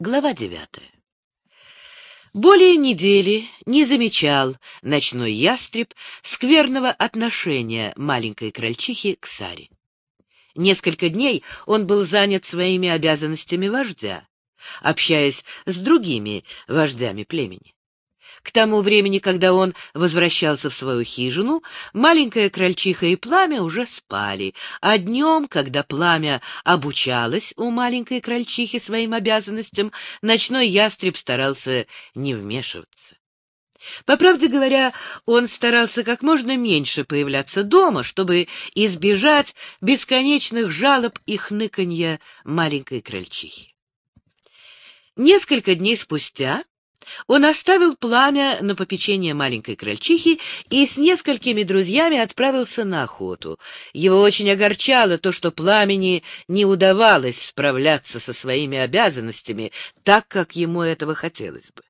Глава девятая. Более недели не замечал ночной ястреб скверного отношения маленькой крольчихи к Саре. Несколько дней он был занят своими обязанностями вождя, общаясь с другими вождями племени. К тому времени, когда он возвращался в свою хижину, маленькая крольчиха и пламя уже спали, а днем, когда пламя обучалось у маленькой крольчихи своим обязанностям, ночной ястреб старался не вмешиваться. По правде говоря, он старался как можно меньше появляться дома, чтобы избежать бесконечных жалоб и хныканья маленькой крольчихи. Несколько дней спустя он оставил пламя на попечение маленькой крольчихи и с несколькими друзьями отправился на охоту. Его очень огорчало то, что пламени не удавалось справляться со своими обязанностями так, как ему этого хотелось бы.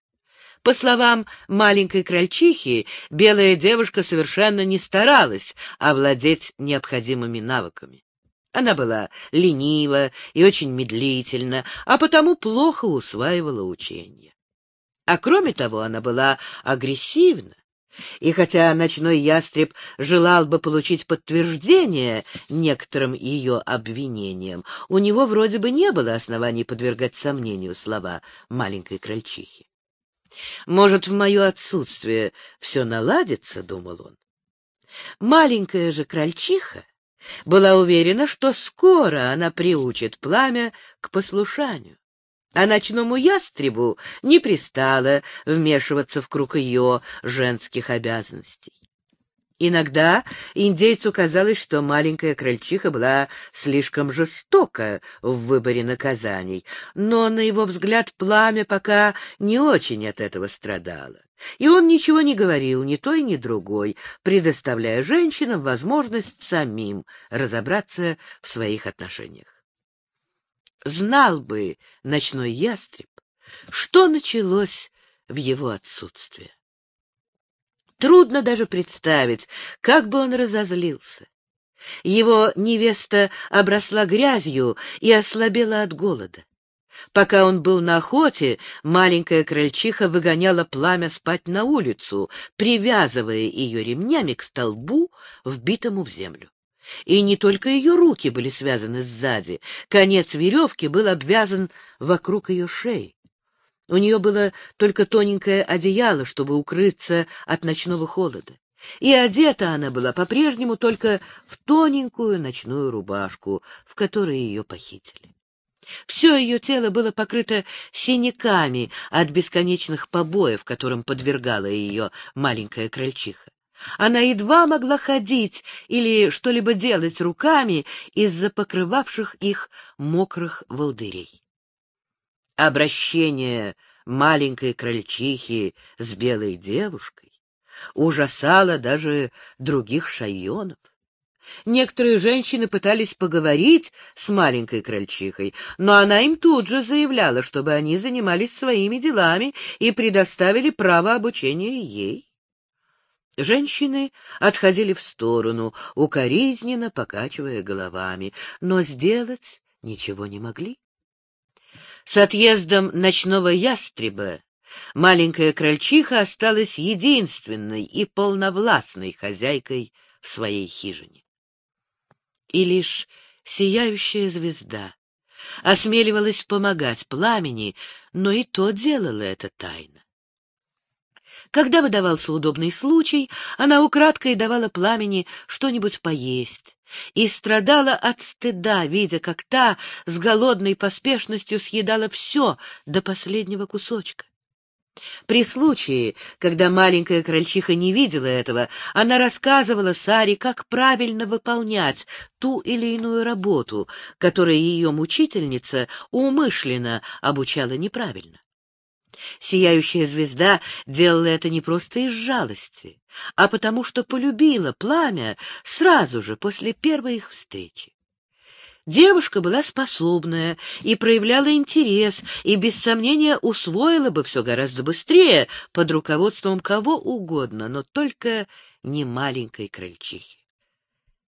По словам маленькой крольчихи, белая девушка совершенно не старалась овладеть необходимыми навыками. Она была ленива и очень медлительна, а потому плохо усваивала учения. А кроме того, она была агрессивна. И хотя ночной ястреб желал бы получить подтверждение некоторым ее обвинениям, у него вроде бы не было оснований подвергать сомнению слова маленькой крольчихи. «Может, в мое отсутствие все наладится?» — думал он. Маленькая же крольчиха была уверена, что скоро она приучит пламя к послушанию а ночному ястребу не пристало вмешиваться в круг ее женских обязанностей. Иногда индейцу казалось, что маленькая крольчиха была слишком жестока в выборе наказаний, но, на его взгляд, пламя пока не очень от этого страдало. И он ничего не говорил ни той, ни другой, предоставляя женщинам возможность самим разобраться в своих отношениях. Знал бы ночной ястреб, что началось в его отсутствие. Трудно даже представить, как бы он разозлился. Его невеста обросла грязью и ослабела от голода. Пока он был на охоте, маленькая крольчиха выгоняла пламя спать на улицу, привязывая ее ремнями к столбу, вбитому в землю. И не только ее руки были связаны сзади, конец веревки был обвязан вокруг ее шеи. У нее было только тоненькое одеяло, чтобы укрыться от ночного холода. И одета она была по-прежнему только в тоненькую ночную рубашку, в которой ее похитили. Все ее тело было покрыто синяками от бесконечных побоев, которым подвергала ее маленькая крольчиха. Она едва могла ходить или что-либо делать руками из-за покрывавших их мокрых волдырей. Обращение маленькой крольчихи с белой девушкой ужасало даже других шайонов. Некоторые женщины пытались поговорить с маленькой крольчихой, но она им тут же заявляла, чтобы они занимались своими делами и предоставили право обучения ей. Женщины отходили в сторону, укоризненно покачивая головами, но сделать ничего не могли. С отъездом ночного ястреба маленькая крольчиха осталась единственной и полновластной хозяйкой в своей хижине. И лишь сияющая звезда осмеливалась помогать пламени, но и то делала это тайно. Когда выдавался удобный случай, она украдкой давала пламени что-нибудь поесть и страдала от стыда, видя, как та с голодной поспешностью съедала все до последнего кусочка. При случае, когда маленькая крольчиха не видела этого, она рассказывала Саре, как правильно выполнять ту или иную работу, которой ее мучительница умышленно обучала неправильно. Сияющая звезда делала это не просто из жалости, а потому что полюбила пламя сразу же после первой их встречи. Девушка была способная и проявляла интерес, и без сомнения усвоила бы все гораздо быстрее под руководством кого угодно, но только не маленькой крольчихи.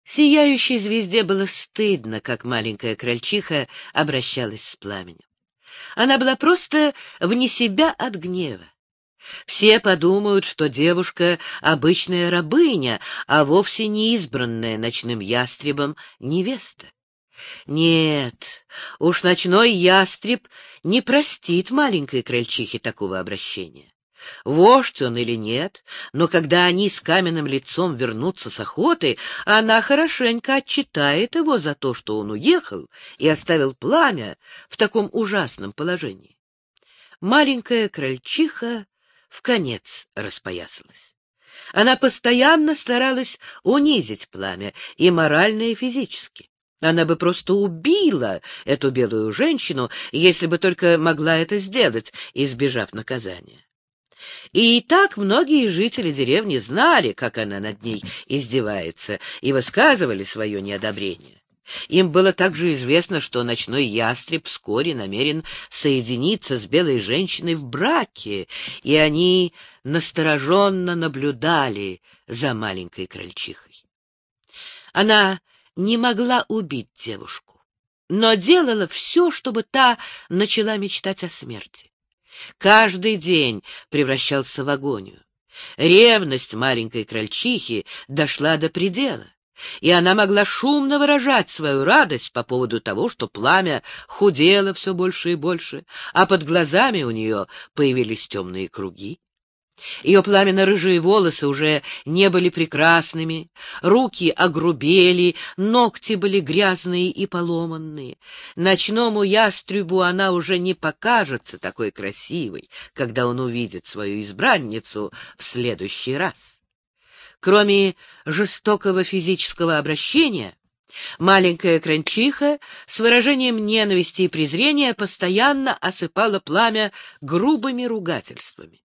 Сияющей звезде было стыдно, как маленькая крольчиха обращалась с пламенем. Она была просто вне себя от гнева. Все подумают, что девушка — обычная рабыня, а вовсе не избранная ночным ястребом невеста. Нет, уж ночной ястреб не простит маленькой крольчихе такого обращения. Вождь он или нет, но когда они с каменным лицом вернутся с охоты, она хорошенько отчитает его за то, что он уехал и оставил пламя в таком ужасном положении. Маленькая крольчиха в конец распоясалась. Она постоянно старалась унизить пламя и морально, и физически. Она бы просто убила эту белую женщину, если бы только могла это сделать, избежав наказания. И так многие жители деревни знали, как она над ней издевается, и высказывали свое неодобрение. Им было также известно, что ночной ястреб вскоре намерен соединиться с белой женщиной в браке, и они настороженно наблюдали за маленькой крольчихой. Она не могла убить девушку, но делала все, чтобы та начала мечтать о смерти. Каждый день превращался в агонию. Ревность маленькой крольчихи дошла до предела и она могла шумно выражать свою радость по поводу того, что пламя худело все больше и больше, а под глазами у нее появились темные круги. Ее пламенно-рыжие волосы уже не были прекрасными, руки огрубели, ногти были грязные и поломанные. Ночному ястребу она уже не покажется такой красивой, когда он увидит свою избранницу в следующий раз. Кроме жестокого физического обращения, маленькая кранчиха с выражением ненависти и презрения постоянно осыпала пламя грубыми ругательствами.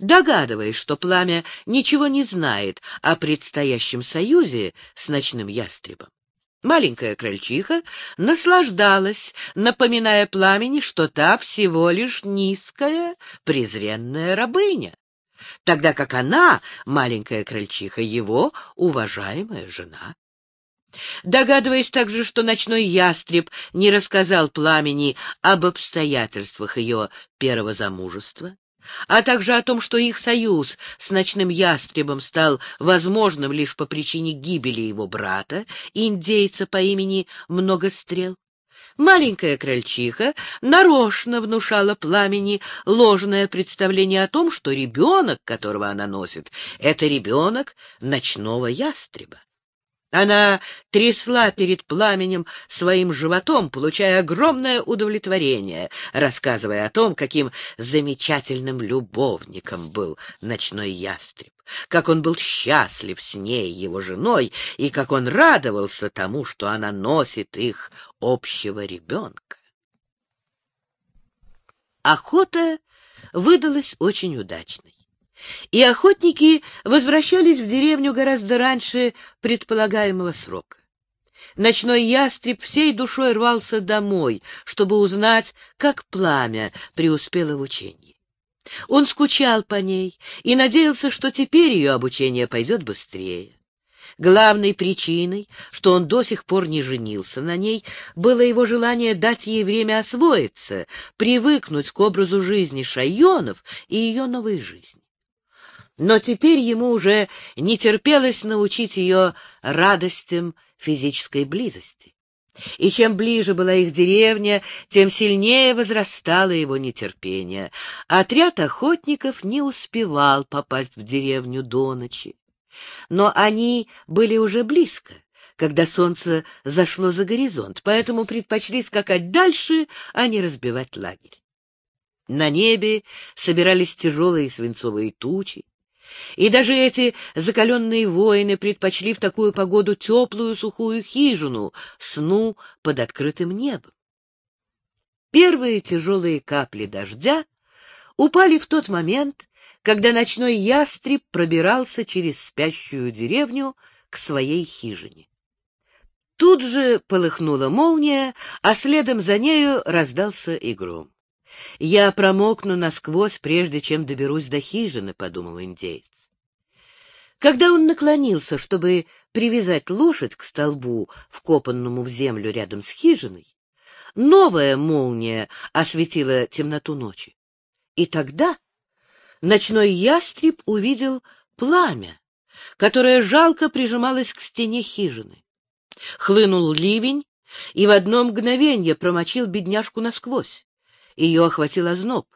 Догадываясь, что пламя ничего не знает о предстоящем союзе с ночным ястребом, маленькая крольчиха наслаждалась, напоминая пламени, что та всего лишь низкая, презренная рабыня тогда как она, маленькая крольчиха, его уважаемая жена. Догадываясь также, что ночной ястреб не рассказал пламени об обстоятельствах ее первого замужества, а также о том, что их союз с ночным ястребом стал возможным лишь по причине гибели его брата, индейца по имени Многострел, Маленькая крольчиха нарочно внушала пламени ложное представление о том, что ребенок, которого она носит, — это ребенок ночного ястреба. Она трясла перед пламенем своим животом, получая огромное удовлетворение, рассказывая о том, каким замечательным любовником был ночной ястреб, как он был счастлив с ней, его женой, и как он радовался тому, что она носит их общего ребенка. Охота выдалась очень удачной и охотники возвращались в деревню гораздо раньше предполагаемого срока. Ночной ястреб всей душой рвался домой, чтобы узнать, как пламя преуспело в учении. Он скучал по ней и надеялся, что теперь ее обучение пойдет быстрее. Главной причиной, что он до сих пор не женился на ней, было его желание дать ей время освоиться, привыкнуть к образу жизни Шайонов и ее новой жизни. Но теперь ему уже не терпелось научить ее радостям физической близости. И чем ближе была их деревня, тем сильнее возрастало его нетерпение. Отряд охотников не успевал попасть в деревню до ночи. Но они были уже близко, когда солнце зашло за горизонт, поэтому предпочли скакать дальше, а не разбивать лагерь. На небе собирались тяжелые свинцовые тучи, и даже эти закаленные воины предпочли в такую погоду теплую сухую хижину, сну под открытым небом. Первые тяжелые капли дождя упали в тот момент, когда ночной ястреб пробирался через спящую деревню к своей хижине. Тут же полыхнула молния, а следом за нею раздался и гром. Я промокну насквозь, прежде чем доберусь до хижины, — подумал индейец. Когда он наклонился, чтобы привязать лошадь к столбу, вкопанному в землю рядом с хижиной, новая молния осветила темноту ночи. И тогда ночной ястреб увидел пламя, которое жалко прижималось к стене хижины. Хлынул ливень, и в одно мгновенье промочил бедняжку насквозь. Ее охватил озноб.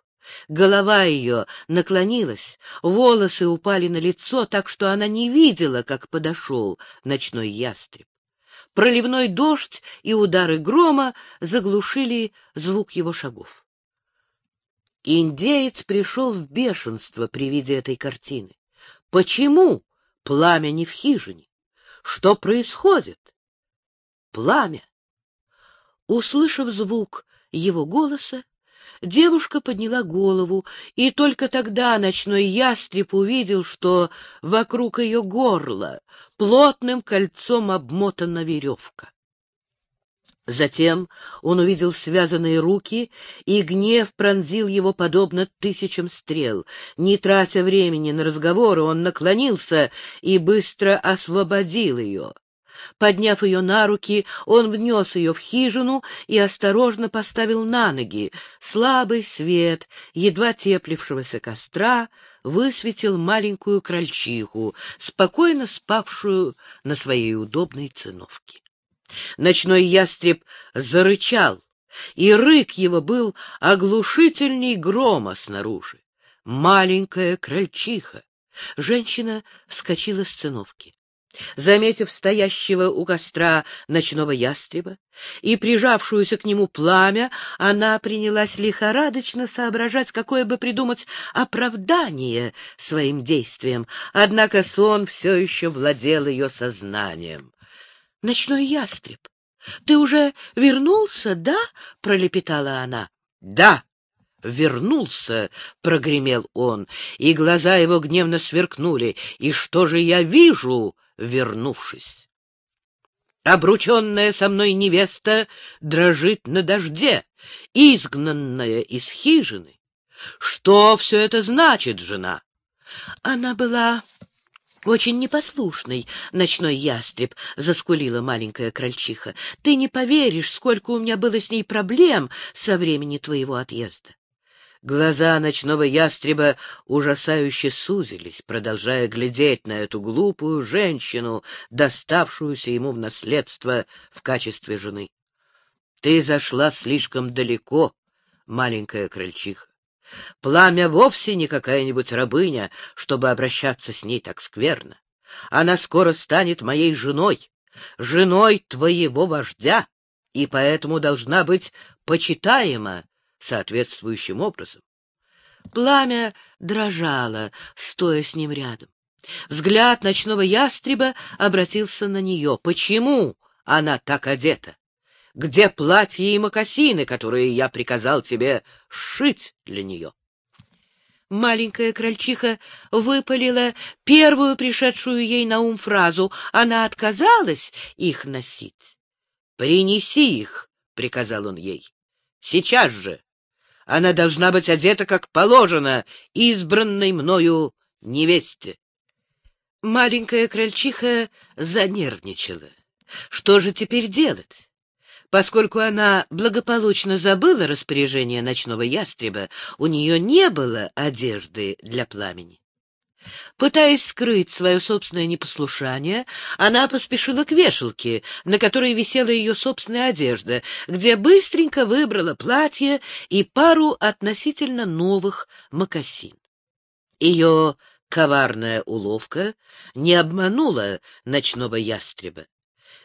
Голова ее наклонилась, волосы упали на лицо, так что она не видела, как подошел ночной ястреб. Проливной дождь и удары грома заглушили звук его шагов. Индеец пришел в бешенство при виде этой картины. Почему пламя не в хижине? Что происходит? Пламя. Услышав звук его голоса, девушка подняла голову, и только тогда ночной ястреб увидел, что вокруг ее горла плотным кольцом обмотана веревка. Затем он увидел связанные руки, и гнев пронзил его подобно тысячам стрел. Не тратя времени на разговоры, он наклонился и быстро освободил ее. Подняв ее на руки, он внес ее в хижину и осторожно поставил на ноги. Слабый свет, едва теплившегося костра, высветил маленькую крольчиху, спокойно спавшую на своей удобной циновке. Ночной ястреб зарычал, и рык его был оглушительней грома снаружи. Маленькая крольчиха. Женщина вскочила с циновки. Заметив стоящего у костра ночного ястреба и прижавшуюся к нему пламя, она принялась лихорадочно соображать, какое бы придумать оправдание своим действиям, однако сон все еще владел ее сознанием. — Ночной ястреб, ты уже вернулся, да? — пролепетала она. — Да, вернулся, — прогремел он, и глаза его гневно сверкнули. — И что же я вижу? вернувшись. Обрученная со мной невеста дрожит на дожде, изгнанная из хижины. Что все это значит, жена? Она была очень непослушной, ночной ястреб, — заскулила маленькая крольчиха. Ты не поверишь, сколько у меня было с ней проблем со времени твоего отъезда. Глаза ночного ястреба ужасающе сузились, продолжая глядеть на эту глупую женщину, доставшуюся ему в наследство в качестве жены. Ты зашла слишком далеко, маленькая крольчиха. Пламя вовсе не какая-нибудь рабыня, чтобы обращаться с ней так скверно. Она скоро станет моей женой, женой твоего вождя, и поэтому должна быть почитаема соответствующим образом. Пламя дрожало, стоя с ним рядом. Взгляд ночного ястреба обратился на нее. Почему она так одета? Где платье и мокасины, которые я приказал тебе сшить для нее? Маленькая крольчиха выпалила первую пришедшую ей на ум фразу. Она отказалась их носить. «Принеси их», — приказал он ей. «Сейчас же!» Она должна быть одета, как положено, избранной мною невесте. Маленькая крольчиха занервничала. Что же теперь делать? Поскольку она благополучно забыла распоряжение ночного ястреба, у нее не было одежды для пламени. Пытаясь скрыть свое собственное непослушание, она поспешила к вешалке, на которой висела ее собственная одежда, где быстренько выбрала платье и пару относительно новых мокасин. Ее коварная уловка не обманула ночного ястреба.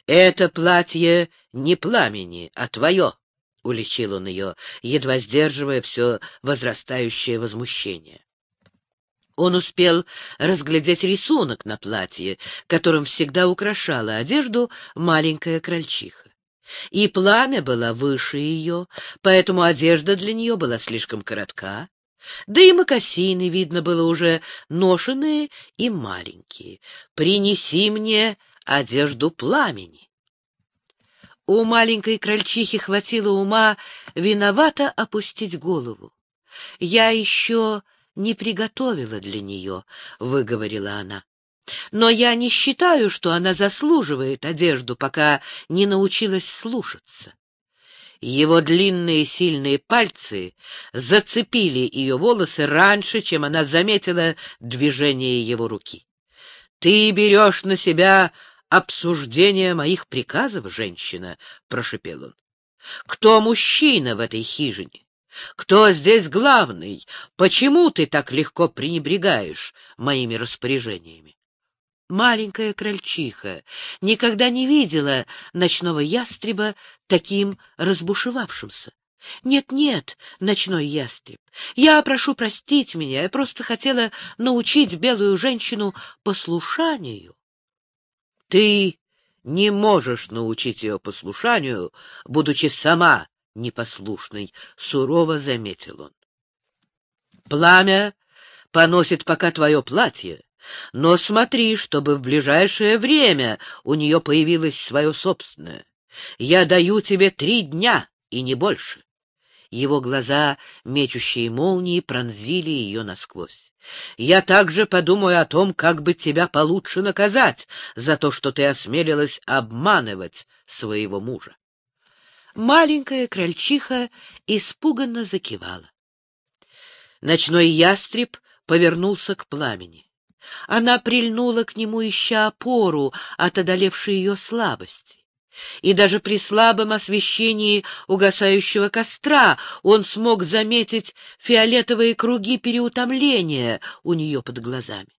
«Это платье не пламени, а твое», — уличил он ее, едва сдерживая все возрастающее возмущение. Он успел разглядеть рисунок на платье, которым всегда украшала одежду маленькая крольчиха. И пламя было выше ее, поэтому одежда для нее была слишком коротка, да и мокасины, видно было, уже ношенные и маленькие. «Принеси мне одежду пламени». У маленькой крольчихи хватило ума виновато опустить голову. «Я еще не приготовила для нее, — выговорила она. Но я не считаю, что она заслуживает одежду, пока не научилась слушаться. Его длинные сильные пальцы зацепили ее волосы раньше, чем она заметила движение его руки. «Ты берешь на себя обсуждение моих приказов, женщина?» — прошепел он. «Кто мужчина в этой хижине? Кто здесь главный? Почему ты так легко пренебрегаешь моими распоряжениями?» Маленькая крольчиха никогда не видела ночного ястреба таким разбушевавшимся. «Нет-нет, ночной ястреб, я прошу простить меня, я просто хотела научить белую женщину послушанию». «Ты не можешь научить ее послушанию, будучи сама непослушной», — сурово заметил он. «Пламя поносит пока твое платье, но смотри, чтобы в ближайшее время у нее появилось свое собственное. Я даю тебе три дня и не больше. Его глаза, мечущие молнии, пронзили ее насквозь. «Я также подумаю о том, как бы тебя получше наказать за то, что ты осмелилась обманывать своего мужа». Маленькая крольчиха испуганно закивала. Ночной ястреб повернулся к пламени. Она прильнула к нему, ища опору от одолевшей ее слабости. И даже при слабом освещении угасающего костра он смог заметить фиолетовые круги переутомления у нее под глазами.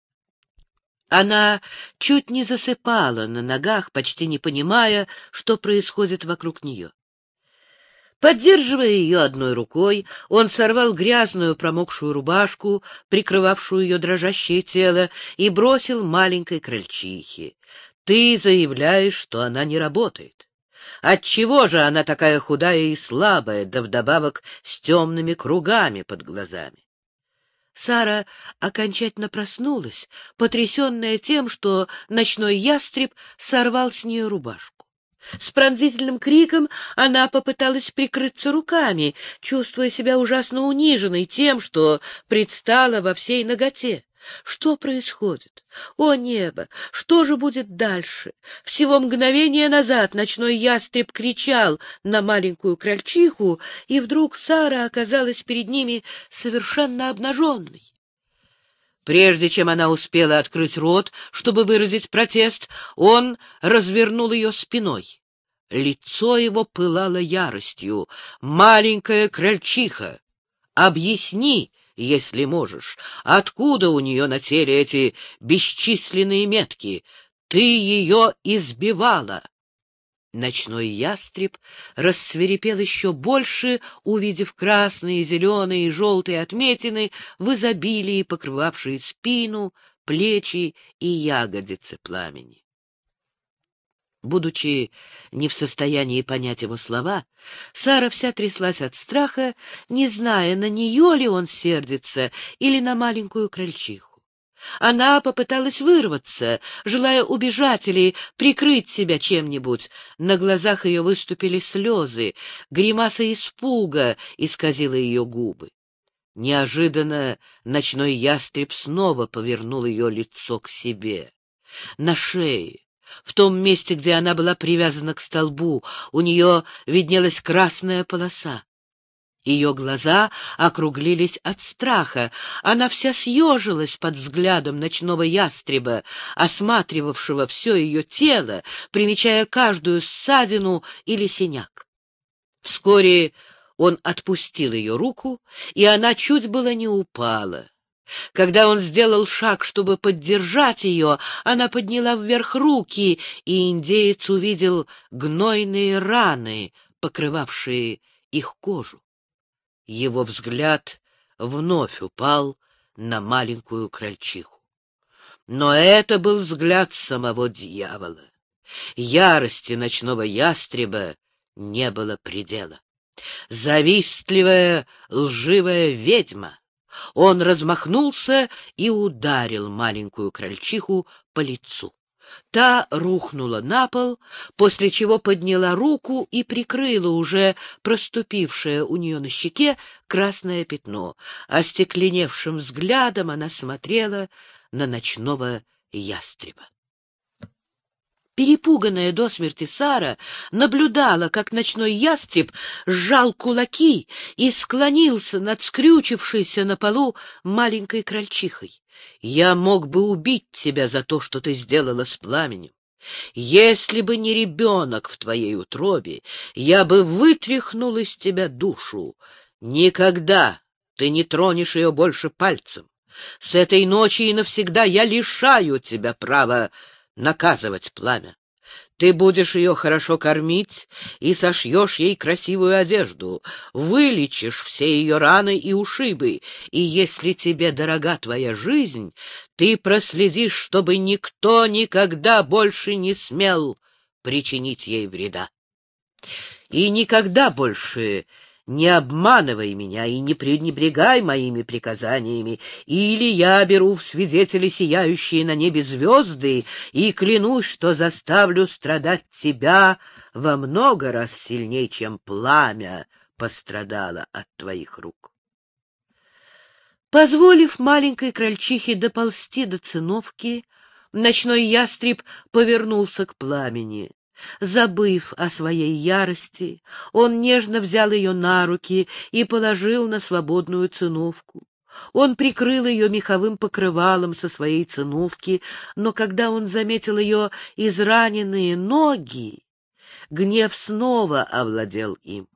Она чуть не засыпала на ногах, почти не понимая, что происходит вокруг нее. Поддерживая ее одной рукой, он сорвал грязную промокшую рубашку, прикрывавшую ее дрожащее тело, и бросил маленькой крольчихе. «Ты заявляешь, что она не работает. Отчего же она такая худая и слабая, да вдобавок с темными кругами под глазами?» Сара окончательно проснулась, потрясенная тем, что ночной ястреб сорвал с нее рубашку. С пронзительным криком она попыталась прикрыться руками, чувствуя себя ужасно униженной тем, что предстала во всей ноготе. Что происходит? О, небо! Что же будет дальше? Всего мгновение назад ночной ястреб кричал на маленькую крольчиху, и вдруг Сара оказалась перед ними совершенно обнаженной. Прежде чем она успела открыть рот, чтобы выразить протест, он развернул ее спиной. Лицо его пылало яростью. «Маленькая крольчиха, объясни, если можешь, откуда у нее на теле эти бесчисленные метки? Ты ее избивала!» Ночной ястреб рассверепел еще больше, увидев красные, зеленые и желтые отметины в изобилии, покрывавшие спину, плечи и ягодицы пламени. Будучи не в состоянии понять его слова, Сара вся тряслась от страха, не зная, на нее ли он сердится или на маленькую крольчиху. Она попыталась вырваться, желая убежать или прикрыть себя чем-нибудь. На глазах ее выступили слезы, гримаса испуга исказила ее губы. Неожиданно ночной ястреб снова повернул ее лицо к себе. На шее, в том месте, где она была привязана к столбу, у нее виднелась красная полоса. Ее глаза округлились от страха. Она вся съежилась под взглядом ночного ястреба, осматривавшего все ее тело, примечая каждую ссадину или синяк. Вскоре он отпустил ее руку, и она чуть было не упала. Когда он сделал шаг, чтобы поддержать ее, она подняла вверх руки, и индеец увидел гнойные раны, покрывавшие их кожу. Его взгляд вновь упал на маленькую крольчиху. Но это был взгляд самого дьявола. Ярости ночного ястреба не было предела. Завистливая, лживая ведьма. Он размахнулся и ударил маленькую крольчиху по лицу. Та рухнула на пол, после чего подняла руку и прикрыла уже проступившее у нее на щеке красное пятно. Остекленевшим взглядом она смотрела на ночного ястреба. Перепуганная до смерти Сара наблюдала, как ночной ястреб сжал кулаки и склонился над скрючившейся на полу маленькой крольчихой. «Я мог бы убить тебя за то, что ты сделала с пламенем. Если бы не ребенок в твоей утробе, я бы вытряхнул из тебя душу. Никогда ты не тронешь ее больше пальцем. С этой ночи и навсегда я лишаю тебя права наказывать пламя. Ты будешь ее хорошо кормить и сошьешь ей красивую одежду, вылечишь все ее раны и ушибы, и если тебе дорога твоя жизнь, ты проследишь, чтобы никто никогда больше не смел причинить ей вреда. И никогда больше не обманывай меня и не пренебрегай моими приказаниями, или я беру в свидетели сияющие на небе звезды и клянусь, что заставлю страдать тебя во много раз сильнее, чем пламя пострадало от твоих рук. Позволив маленькой крольчихе доползти до циновки, ночной ястреб повернулся к пламени. Забыв о своей ярости, он нежно взял ее на руки и положил на свободную циновку. Он прикрыл ее меховым покрывалом со своей циновки, но когда он заметил ее израненные ноги, гнев снова овладел им.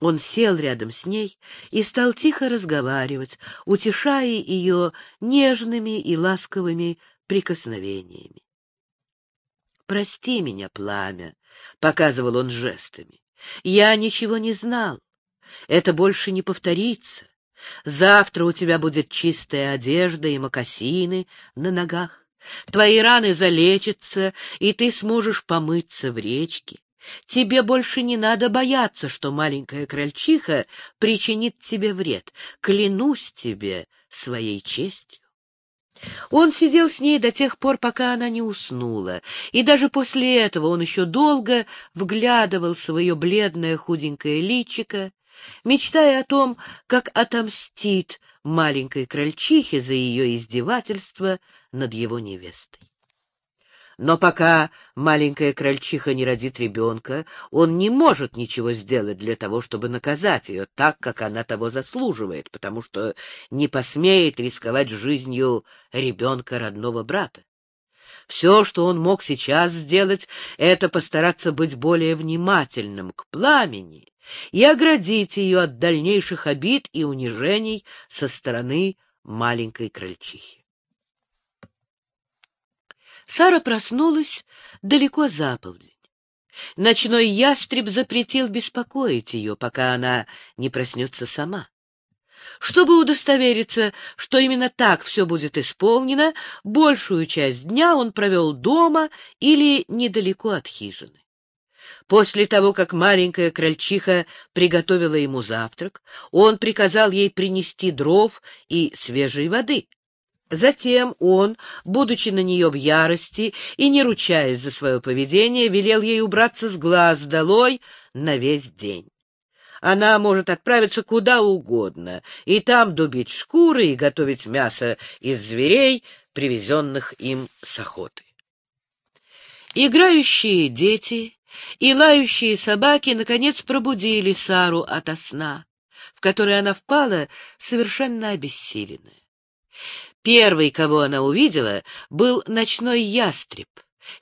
Он сел рядом с ней и стал тихо разговаривать, утешая ее нежными и ласковыми прикосновениями. «Прости меня, пламя», — показывал он жестами. «Я ничего не знал. Это больше не повторится. Завтра у тебя будет чистая одежда и мокасины на ногах. Твои раны залечатся, и ты сможешь помыться в речке. Тебе больше не надо бояться, что маленькая крольчиха причинит тебе вред. Клянусь тебе своей честью. Он сидел с ней до тех пор, пока она не уснула, и даже после этого он еще долго вглядывал свое бледное худенькое личико, мечтая о том, как отомстит маленькой крольчихе за ее издевательство над его невестой. Но пока маленькая крольчиха не родит ребенка, он не может ничего сделать для того, чтобы наказать ее так, как она того заслуживает, потому что не посмеет рисковать жизнью ребенка родного брата. Все, что он мог сейчас сделать, это постараться быть более внимательным к пламени и оградить ее от дальнейших обид и унижений со стороны маленькой крольчихи. Сара проснулась далеко за полдень. Ночной ястреб запретил беспокоить ее, пока она не проснется сама. Чтобы удостовериться, что именно так все будет исполнено, большую часть дня он провел дома или недалеко от хижины. После того, как маленькая крольчиха приготовила ему завтрак, он приказал ей принести дров и свежей воды. Затем он, будучи на нее в ярости и не ручаясь за свое поведение, велел ей убраться с глаз долой на весь день. Она может отправиться куда угодно, и там дубить шкуры и готовить мясо из зверей, привезенных им с охоты. Играющие дети и лающие собаки наконец пробудили Сару ото сна, в который она впала совершенно обессиленная. Первый, кого она увидела, был ночной ястреб,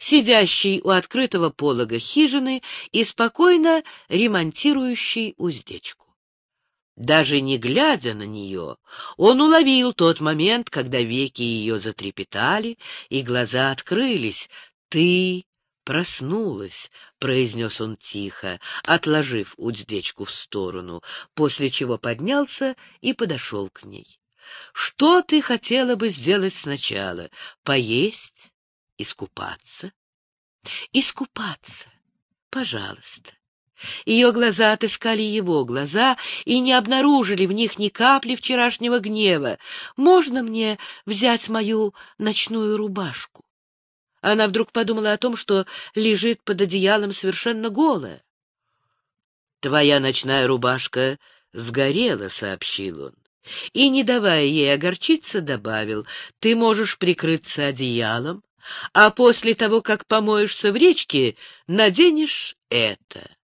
сидящий у открытого полога хижины и спокойно ремонтирующий уздечку. Даже не глядя на нее, он уловил тот момент, когда веки ее затрепетали и глаза открылись. «Ты проснулась», — произнес он тихо, отложив уздечку в сторону, после чего поднялся и подошел к ней. Что ты хотела бы сделать сначала? Поесть? Искупаться? Искупаться, пожалуйста. Ее глаза отыскали его глаза и не обнаружили в них ни капли вчерашнего гнева. «Можно мне взять мою ночную рубашку?» Она вдруг подумала о том, что лежит под одеялом совершенно голая. «Твоя ночная рубашка сгорела», — сообщил он и, не давая ей огорчиться, добавил, «Ты можешь прикрыться одеялом, а после того, как помоешься в речке, наденешь это.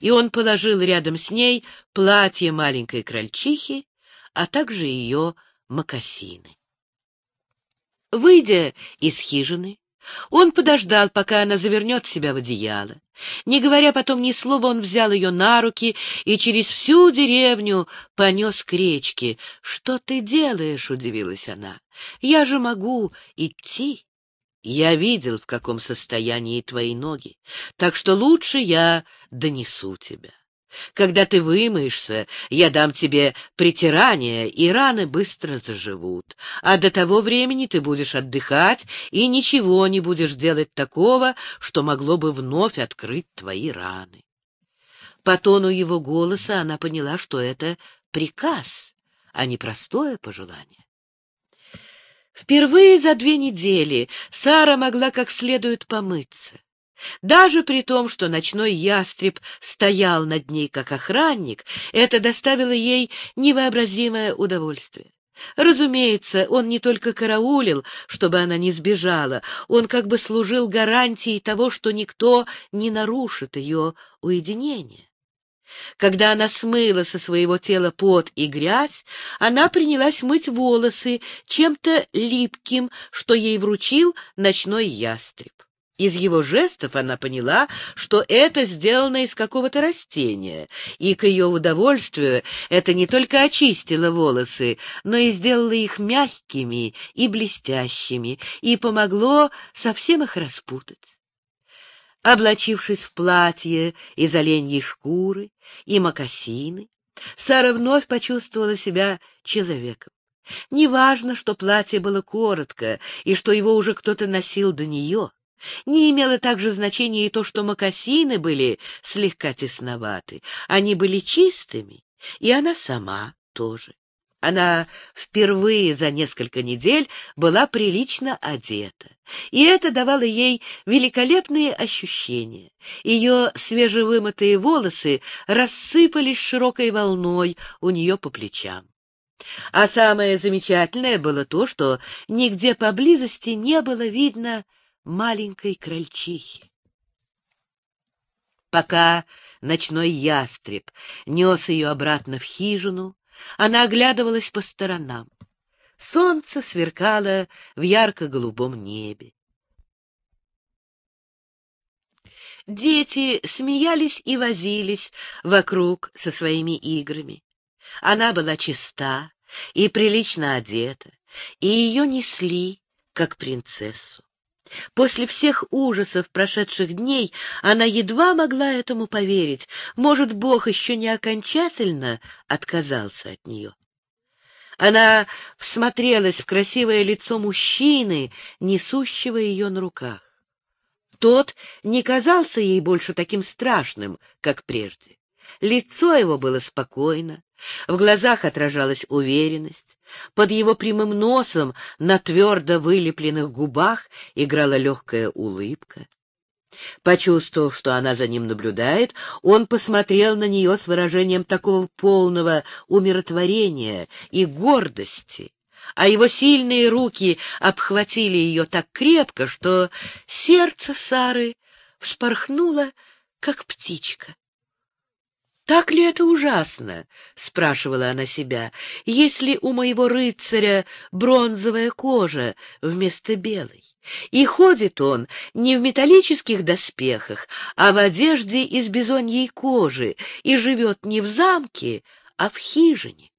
И он положил рядом с ней платье маленькой крольчихи, а также ее мокасины. Выйдя из хижины, он подождал, пока она завернет себя в одеяло. Не говоря потом ни слова, он взял ее на руки и через всю деревню понес к речке. — Что ты делаешь? — удивилась она. — Я же могу идти. Я видел, в каком состоянии твои ноги, так что лучше я донесу тебя. Когда ты вымоешься, я дам тебе притирание, и раны быстро заживут. А до того времени ты будешь отдыхать и ничего не будешь делать такого, что могло бы вновь открыть твои раны. По тону его голоса она поняла, что это приказ, а не простое пожелание. Впервые за две недели Сара могла как следует помыться. Даже при том, что ночной ястреб стоял над ней как охранник, это доставило ей невообразимое удовольствие. Разумеется, он не только караулил, чтобы она не сбежала, он как бы служил гарантией того, что никто не нарушит ее уединение. Когда она смыла со своего тела пот и грязь, она принялась мыть волосы чем-то липким, что ей вручил ночной ястреб. Из его жестов она поняла, что это сделано из какого-то растения, и к ее удовольствию это не только очистило волосы, но и сделало их мягкими и блестящими, и помогло совсем их распутать. Облачившись в платье из оленьей шкуры и мокасины, Сара вновь почувствовала себя человеком. Неважно, что платье было коротко и что его уже кто-то носил до нее. Не имело также значения и то, что мокасины были слегка тесноваты. Они были чистыми, и она сама тоже. Она впервые за несколько недель была прилично одета, и это давало ей великолепные ощущения. Ее свежевымытые волосы рассыпались широкой волной у нее по плечам. А самое замечательное было то, что нигде поблизости не было видно маленькой крольчихи. Пока ночной ястреб нес ее обратно в хижину, она оглядывалась по сторонам. Солнце сверкало в ярко-голубом небе. Дети смеялись и возились вокруг со своими играми. Она была чиста и прилично одета, и ее несли, как принцессу. После всех ужасов прошедших дней она едва могла этому поверить. Может, Бог еще не окончательно отказался от нее. Она всмотрелась в красивое лицо мужчины, несущего ее на руках. Тот не казался ей больше таким страшным, как прежде. Лицо его было спокойно, в глазах отражалась уверенность, под его прямым носом на твердо вылепленных губах играла легкая улыбка. Почувствовав, что она за ним наблюдает, он посмотрел на нее с выражением такого полного умиротворения и гордости, а его сильные руки обхватили ее так крепко, что сердце Сары вспорхнуло, как птичка. «Так ли это ужасно?» — спрашивала она себя. «Если у моего рыцаря бронзовая кожа вместо белой, и ходит он не в металлических доспехах, а в одежде из бизоньей кожи, и живет не в замке, а в хижине.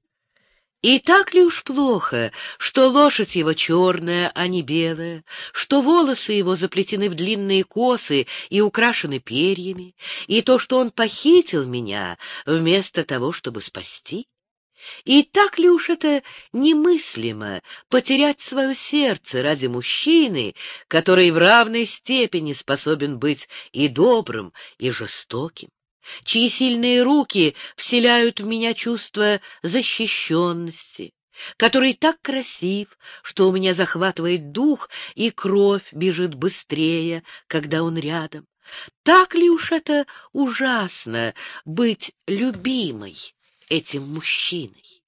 И так ли уж плохо, что лошадь его черная, а не белая, что волосы его заплетены в длинные косы и украшены перьями, и то, что он похитил меня вместо того, чтобы спасти? И так ли уж это немыслимо потерять свое сердце ради мужчины, который в равной степени способен быть и добрым, и жестоким? Чьи сильные руки вселяют в меня чувство защищенности, который так красив, что у меня захватывает дух, и кровь бежит быстрее, когда он рядом. Так ли уж это ужасно быть любимой этим мужчиной?